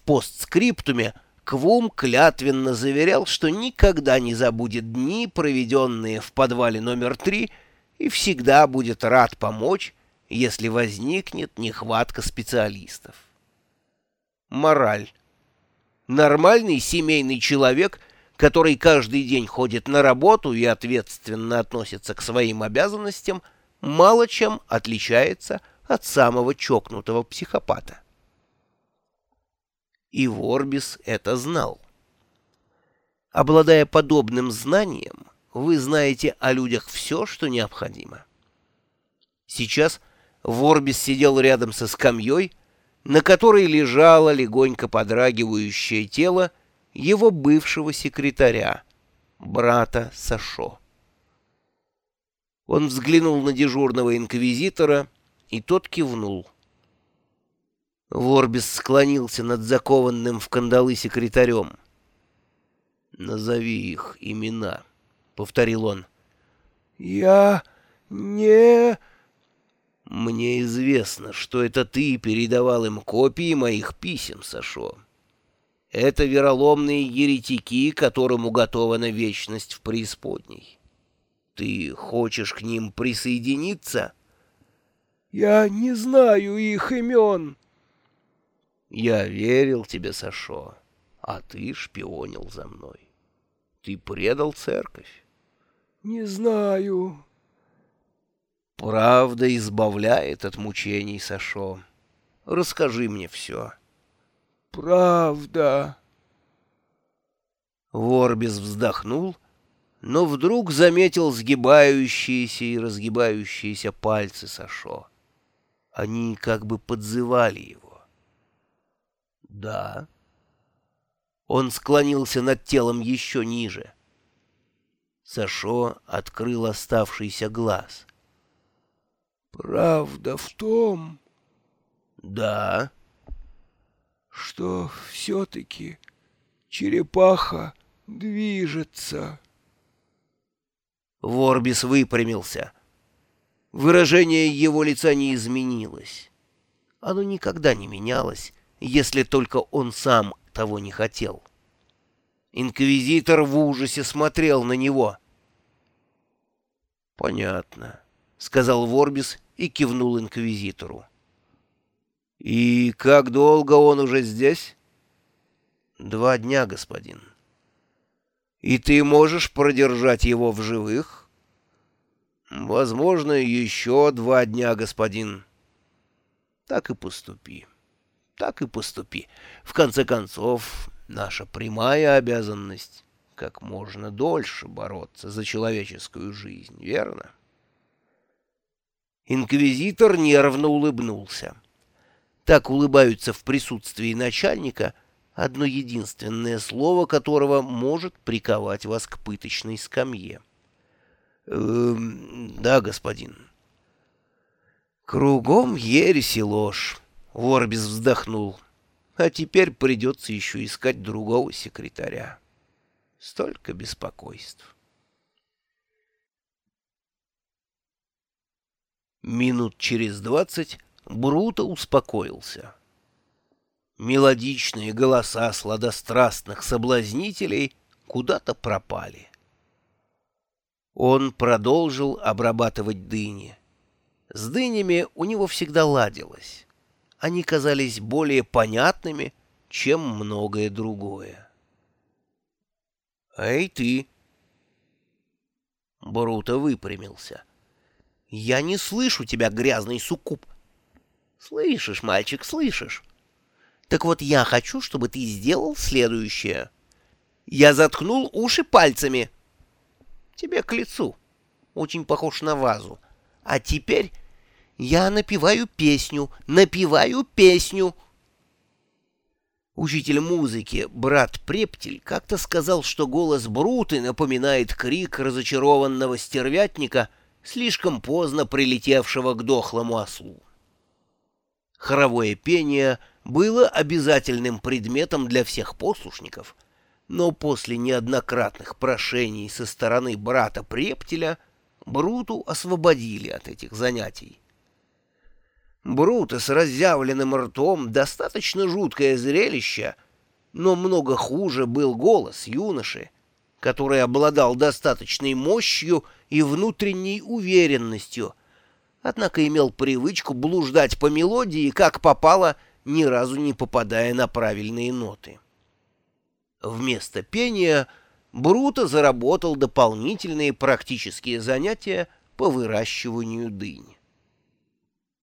в постскриптуме Квум клятвенно заверял, что никогда не забудет дни, проведенные в подвале номер три, и всегда будет рад помочь, если возникнет нехватка специалистов. Мораль. Нормальный семейный человек, который каждый день ходит на работу и ответственно относится к своим обязанностям, мало чем отличается от самого чокнутого психопата. И Ворбис это знал. Обладая подобным знанием, вы знаете о людях все, что необходимо. Сейчас Ворбис сидел рядом со скамьей, на которой лежало легонько подрагивающее тело его бывшего секретаря, брата Сашо. Он взглянул на дежурного инквизитора, и тот кивнул. Ворбис склонился над закованным в кандалы секретарем. «Назови их имена», — повторил он. «Я не...» «Мне известно, что это ты передавал им копии моих писем, Сашо. Это вероломные еретики, которым уготована вечность в преисподней. Ты хочешь к ним присоединиться?» «Я не знаю их имен». «Я верил тебе, Сашо, а ты шпионил за мной. Ты предал церковь». «Не знаю». Правда избавляет от мучений, Сашо. Расскажи мне все. Правда. Ворбис вздохнул, но вдруг заметил сгибающиеся и разгибающиеся пальцы Сашо. Они как бы подзывали его. Да. Он склонился над телом еще ниже. Сашо открыл оставшийся глаз — Правда в том... Да. Что все-таки черепаха движется. Ворбис выпрямился. Выражение его лица не изменилось. Оно никогда не менялось, если только он сам того не хотел. Инквизитор в ужасе смотрел на него. «Понятно», — сказал Ворбис и кивнул инквизитору. «И как долго он уже здесь?» «Два дня, господин». «И ты можешь продержать его в живых?» «Возможно, еще два дня, господин». «Так и поступи. Так и поступи. В конце концов, наша прямая обязанность — как можно дольше бороться за человеческую жизнь, верно?» Инквизитор нервно улыбнулся. Так улыбаются в присутствии начальника, одно единственное слово которого может приковать вас к пыточной скамье. «Эм, да, господин». «Кругом ересь и ложь», — Ворбис вздохнул. «А теперь придется еще искать другого секретаря. Столько беспокойств». Минут через двадцать Бруто успокоился. Мелодичные голоса сладострастных соблазнителей куда-то пропали. Он продолжил обрабатывать дыни. С дынями у него всегда ладилось. Они казались более понятными, чем многое другое. «Эй, ты!» Бруто выпрямился. «Я не слышу тебя, грязный суккуб». «Слышишь, мальчик, слышишь. Так вот я хочу, чтобы ты сделал следующее. Я заткнул уши пальцами. Тебе к лицу. Очень похож на вазу. А теперь я напеваю песню, напеваю песню». Учитель музыки, брат Прептель, как-то сказал, что голос Бруты напоминает крик разочарованного стервятника — слишком поздно прилетевшего к дохлому ослу. Хоровое пение было обязательным предметом для всех послушников, но после неоднократных прошений со стороны брата Прептеля Бруту освободили от этих занятий. Бруто с разъявленным ртом — достаточно жуткое зрелище, но много хуже был голос юноши, который обладал достаточной мощью и внутренней уверенностью, однако имел привычку блуждать по мелодии, как попало, ни разу не попадая на правильные ноты. Вместо пения Бруто заработал дополнительные практические занятия по выращиванию дынь.